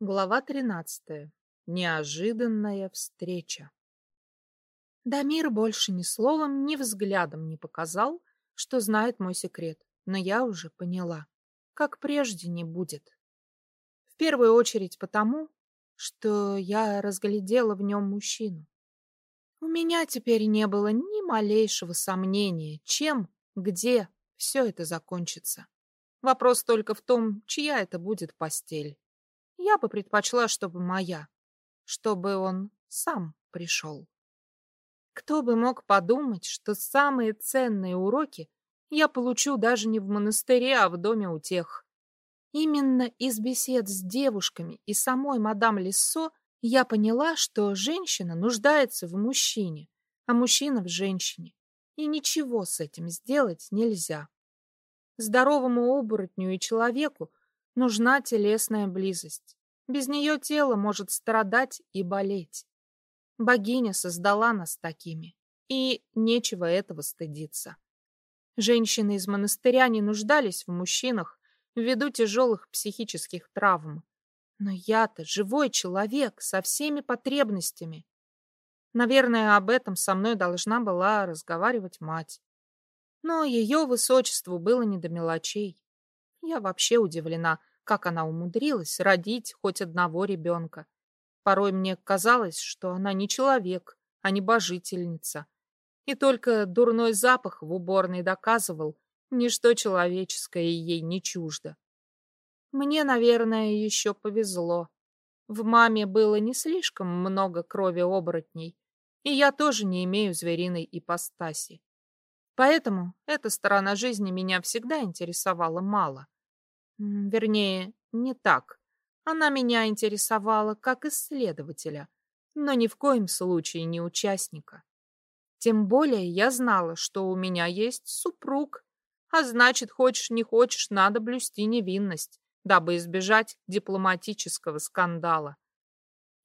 Глава 13. Неожиданная встреча. Дамир больше ни словом, ни взглядом не показал, что знает мой секрет, но я уже поняла, как прежде не будет. В первую очередь потому, что я разглядела в нем мужчину. У меня теперь не было ни малейшего сомнения, чем, где все это закончится. Вопрос только в том, чья это будет постель. Я бы предпочла, чтобы моя, чтобы он сам пришел. Кто бы мог подумать, что самые ценные уроки я получу даже не в монастыре, а в доме у тех. Именно из бесед с девушками и самой мадам Лиссо я поняла, что женщина нуждается в мужчине, а мужчина в женщине, и ничего с этим сделать нельзя. Здоровому оборотню и человеку нужна телесная близость. Без нее тело может страдать и болеть. Богиня создала нас такими, и нечего этого стыдиться. Женщины из монастыря не нуждались в мужчинах ввиду тяжелых психических травм. Но я-то живой человек со всеми потребностями. Наверное, об этом со мной должна была разговаривать мать. Но ее высочеству было не до мелочей. Я вообще удивлена, как она умудрилась родить хоть одного ребенка. Порой мне казалось, что она не человек, а не божительница. И только дурной запах в уборной доказывал, ничто человеческое ей не чуждо. Мне, наверное, еще повезло. В маме было не слишком много крови оборотней, и я тоже не имею звериной ипостаси. Поэтому эта сторона жизни меня всегда интересовала мало. Вернее, не так. Она меня интересовала как исследователя, но ни в коем случае не участника. Тем более я знала, что у меня есть супруг, а значит, хочешь не хочешь, надо блюсти невинность, дабы избежать дипломатического скандала.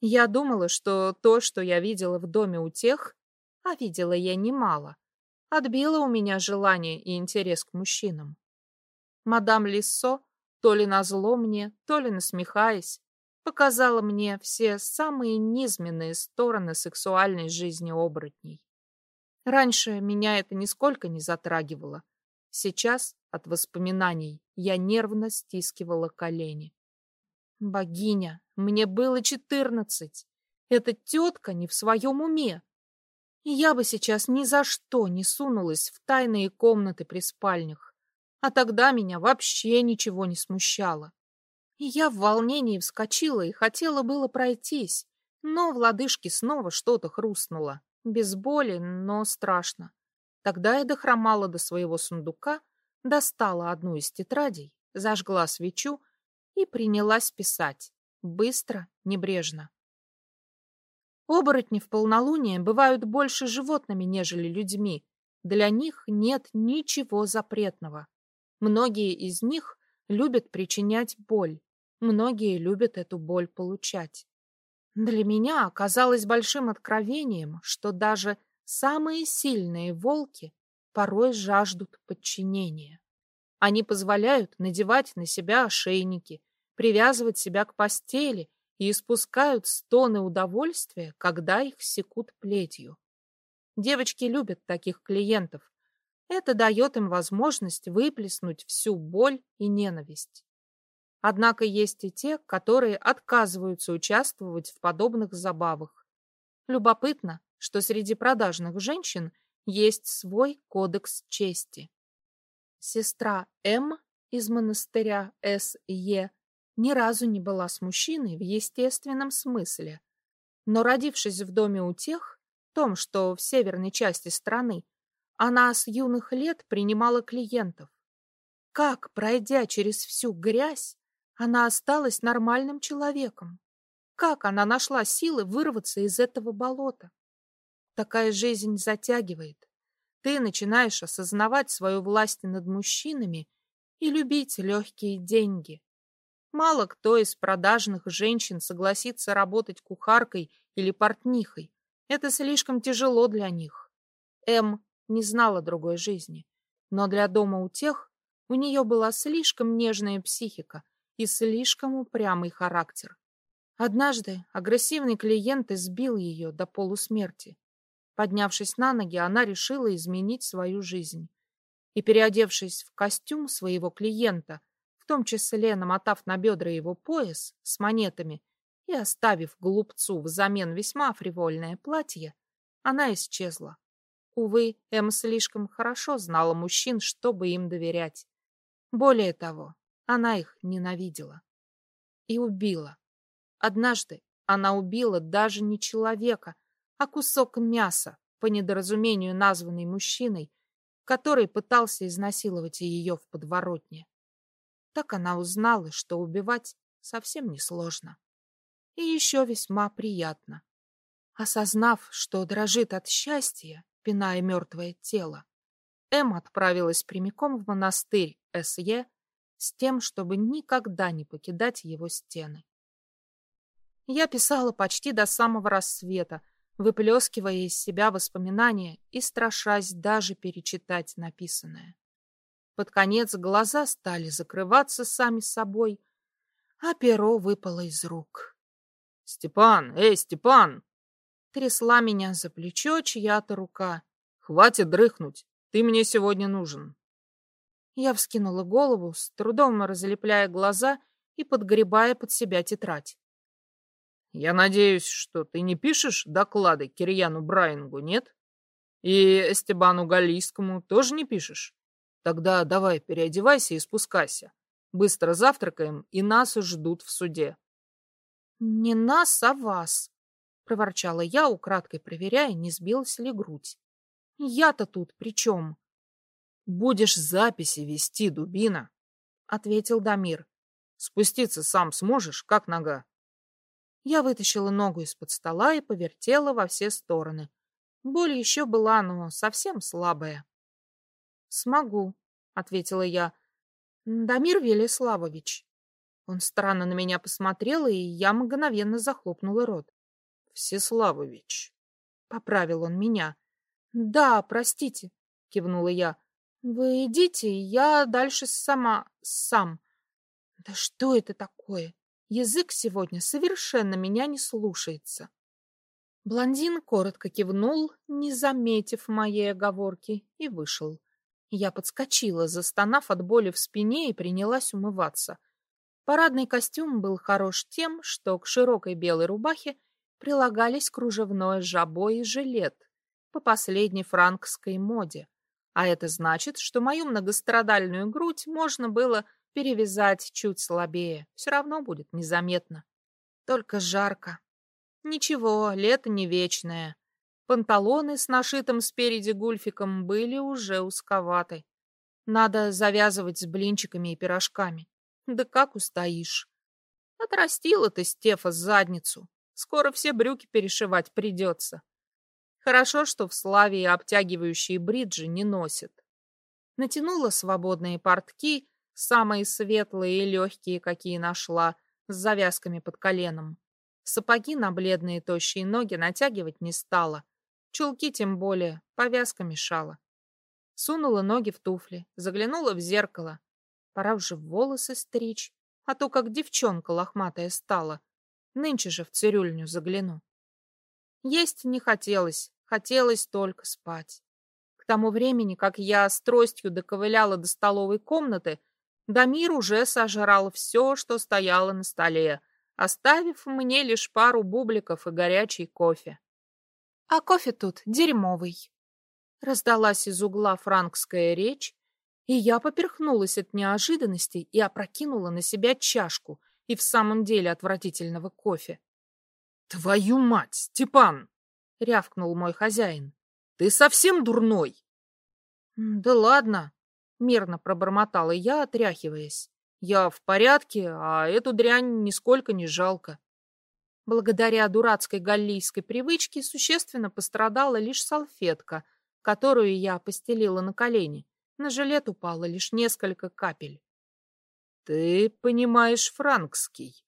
Я думала, что то, что я видела в доме у тех, а видела я немало, отбило у меня желание и интерес к мужчинам. Мадам Лиссо то ли назло мне, то ли насмехаясь, показала мне все самые низменные стороны сексуальной жизни оборотней. Раньше меня это нисколько не затрагивало. Сейчас от воспоминаний я нервно стискивала колени. Богиня, мне было четырнадцать. Эта тетка не в своем уме. И я бы сейчас ни за что не сунулась в тайные комнаты при спальнях. А тогда меня вообще ничего не смущало. И я в волнении вскочила и хотела было пройтись, но в лодыжке снова что-то хрустнуло. Без боли, но страшно. Тогда я дохромала до своего сундука, достала одну из тетрадей, зажгла свечу и принялась писать. Быстро, небрежно. Оборотни в полнолуние бывают больше животными, нежели людьми. Для них нет ничего запретного. Многие из них любят причинять боль, многие любят эту боль получать. Для меня оказалось большим откровением, что даже самые сильные волки порой жаждут подчинения. Они позволяют надевать на себя ошейники, привязывать себя к постели и испускают стоны удовольствия, когда их секут плетью. Девочки любят таких клиентов, это дает им возможность выплеснуть всю боль и ненависть. Однако есть и те, которые отказываются участвовать в подобных забавах. Любопытно, что среди продажных женщин есть свой кодекс чести. Сестра М из монастыря С.Е. ни разу не была с мужчиной в естественном смысле, но родившись в доме у тех, том, что в северной части страны, она с юных лет принимала клиентов. Как, пройдя через всю грязь, она осталась нормальным человеком? Как она нашла силы вырваться из этого болота? Такая жизнь затягивает. Ты начинаешь осознавать свою власть над мужчинами и любить легкие деньги. Мало кто из продажных женщин согласится работать кухаркой или портнихой. Это слишком тяжело для них. М не знала другой жизни. Но для дома у тех у нее была слишком нежная психика и слишком упрямый характер. Однажды агрессивный клиент избил ее до полусмерти. Поднявшись на ноги, она решила изменить свою жизнь. И, переодевшись в костюм своего клиента, в том числе намотав на бедра его пояс с монетами и оставив глупцу взамен весьма фривольное платье, она исчезла. Увы, Эм слишком хорошо знала мужчин, чтобы им доверять. Более того, она их ненавидела. И убила. Однажды она убила даже не человека, а кусок мяса, по недоразумению названный мужчиной, который пытался изнасиловать ее в подворотне. Так она узнала, что убивать совсем несложно. И еще весьма приятно. Осознав, что дрожит от счастья, пиная мертвое тело, Эм отправилась прямиком в монастырь С.Е. с тем, чтобы никогда не покидать его стены. Я писала почти до самого рассвета, выплескивая из себя воспоминания и страшась даже перечитать написанное. Под конец глаза стали закрываться сами собой, а перо выпало из рук. — Степан! Эй, Степан! Трясла меня за плечо чья-то рука. — Хватит дрыхнуть, ты мне сегодня нужен. Я вскинула голову, с трудом разлепляя глаза и подгребая под себя тетрадь. Я надеюсь, что ты не пишешь доклады Кирьяну Брайангу, нет? И Эстебану Галийскому тоже не пишешь? Тогда давай переодевайся и спускайся. Быстро завтракаем, и нас ждут в суде. Не нас, а вас, проворчала я, украдкой проверяя, не сбилась ли грудь. Я-то тут при чем? Будешь записи вести, дубина, ответил Дамир. Спуститься сам сможешь, как нога? Я вытащила ногу из-под стола и повертела во все стороны. Боль еще была, но совсем слабая. «Смогу», — ответила я. «Дамир Велеславович». Он странно на меня посмотрел, и я мгновенно захлопнула рот. «Всеславович», — поправил он меня. «Да, простите», — кивнула я. «Вы идите, я дальше сама... сам». «Да что это такое?» Язык сегодня совершенно меня не слушается. Блондин коротко кивнул, не заметив моей оговорки, и вышел. Я подскочила, застонав от боли в спине, и принялась умываться. Парадный костюм был хорош тем, что к широкой белой рубахе прилагались кружевное жабо и жилет по последней франкской моде. А это значит, что мою многострадальную грудь можно было Перевязать чуть слабее, все равно будет незаметно. Только жарко. Ничего, лето не вечное. Панталоны с нашитым спереди гульфиком были уже узковаты. Надо завязывать с блинчиками и пирожками. Да как устоишь? Отрастила ты, Стефа, задницу. Скоро все брюки перешивать придется. Хорошо, что в Славии обтягивающие бриджи не носят. Натянула свободные портки Самые светлые и легкие, какие нашла, с завязками под коленом. Сапоги на бледные тощие ноги натягивать не стала. Чулки тем более, повязка мешала. Сунула ноги в туфли, заглянула в зеркало. Пора уже волосы стричь, а то как девчонка лохматая стала. Нынче же в цирюльню загляну. Есть не хотелось, хотелось только спать. К тому времени, как я с тростью доковыляла до столовой комнаты, Дамир уже сожрал все, что стояло на столе, оставив мне лишь пару бубликов и горячий кофе. А кофе тут дерьмовый. Раздалась из угла франкская речь, и я поперхнулась от неожиданности и опрокинула на себя чашку и в самом деле отвратительного кофе. «Твою мать, Степан!» — рявкнул мой хозяин. «Ты совсем дурной?» «Да ладно!» Мирно пробормотала я, отряхиваясь. Я в порядке, а эту дрянь нисколько не жалко. Благодаря дурацкой галлийской привычке существенно пострадала лишь салфетка, которую я постелила на колени. На жилет упало лишь несколько капель. — Ты понимаешь франкский?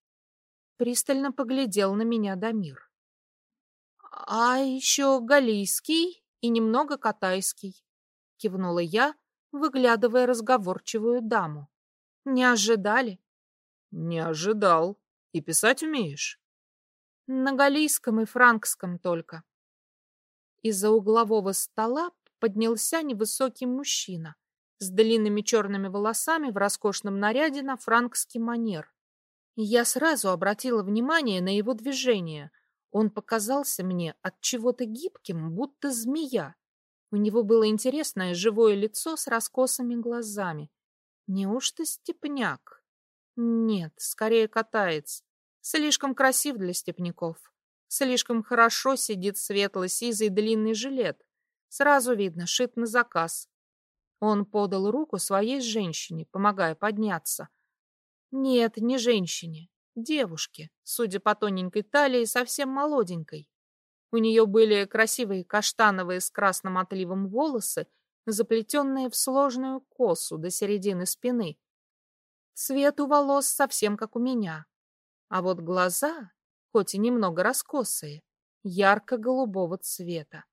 Пристально поглядел на меня Дамир. — А еще галлийский и немного катайский, — кивнула я, выглядывая разговорчивую даму. «Не ожидали?» «Не ожидал. И писать умеешь?» На галийском и франкском только. Из-за углового стола поднялся невысокий мужчина с длинными черными волосами в роскошном наряде на франкский манер. Я сразу обратила внимание на его движение. Он показался мне от чего-то гибким, будто змея. У него было интересное живое лицо с раскосыми глазами. Неужто степняк? Нет, скорее катаец. Слишком красив для степняков. Слишком хорошо сидит светло-сизый длинный жилет. Сразу видно, шит на заказ. Он подал руку своей женщине, помогая подняться. Нет, не женщине, девушке, судя по тоненькой талии, совсем молоденькой. У нее были красивые каштановые с красным отливом волосы, заплетенные в сложную косу до середины спины. Цвет у волос совсем как у меня. А вот глаза, хоть и немного раскосые, ярко-голубого цвета.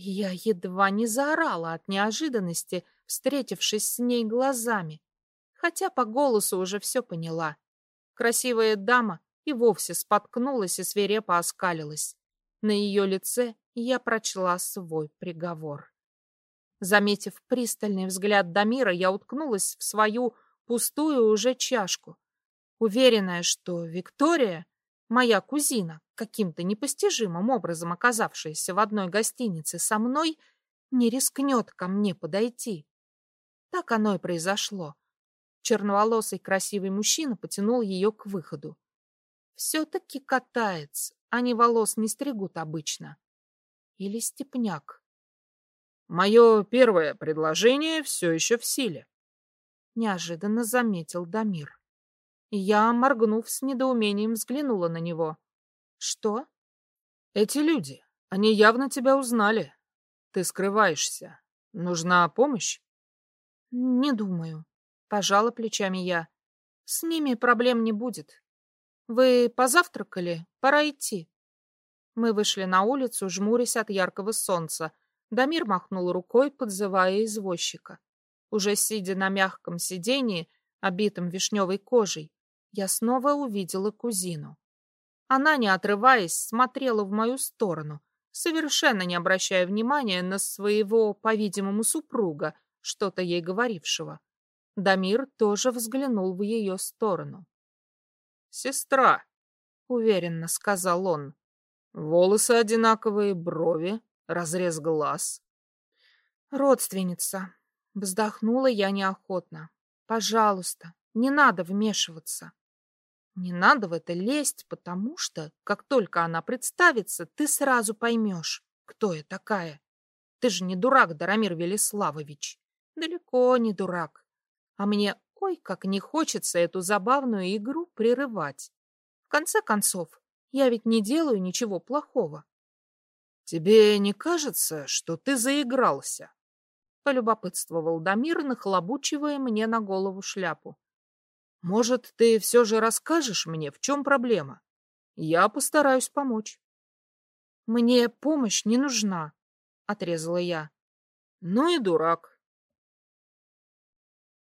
Я едва не заорала от неожиданности, встретившись с ней глазами, хотя по голосу уже все поняла. Красивая дама и вовсе споткнулась и свирепо оскалилась. На ее лице я прочла свой приговор. Заметив пристальный взгляд Дамира, я уткнулась в свою пустую уже чашку, уверенная, что Виктория, моя кузина, каким-то непостижимым образом оказавшаяся в одной гостинице со мной, не рискнет ко мне подойти. Так оно и произошло. Черноволосый красивый мужчина потянул ее к выходу. Все-таки катается, они волос не стригут обычно. Или степняк. Мое первое предложение все еще в силе. Неожиданно заметил Дамир. Я, моргнув с недоумением, взглянула на него. Что? Эти люди, они явно тебя узнали. Ты скрываешься. Нужна помощь? Не думаю. Пожала плечами я. С ними проблем не будет. Вы позавтракали? Пора идти. Мы вышли на улицу, жмурясь от яркого солнца. Дамир махнул рукой, подзывая извозчика. Уже сидя на мягком сиденье, обитом вишневой кожей, я снова увидела кузину. Она, не отрываясь, смотрела в мою сторону, совершенно не обращая внимания на своего, по-видимому, супруга, что-то ей говорившего. Дамир тоже взглянул в ее сторону. «Сестра», — уверенно сказал он. «Волосы одинаковые, брови, разрез глаз». «Родственница», — вздохнула я неохотно. «Пожалуйста, не надо вмешиваться». Не надо в это лезть, потому что, как только она представится, ты сразу поймешь, кто я такая. Ты же не дурак, Дарамир Велиславович. Далеко не дурак. А мне Ой, как не хочется эту забавную игру прерывать. В конце концов, я ведь не делаю ничего плохого. Тебе не кажется, что ты заигрался? Полюбопытствовал Дамир, нахлобучивая мне на голову шляпу. Может, ты все же расскажешь мне, в чем проблема? Я постараюсь помочь. Мне помощь не нужна, отрезала я. Ну и дурак.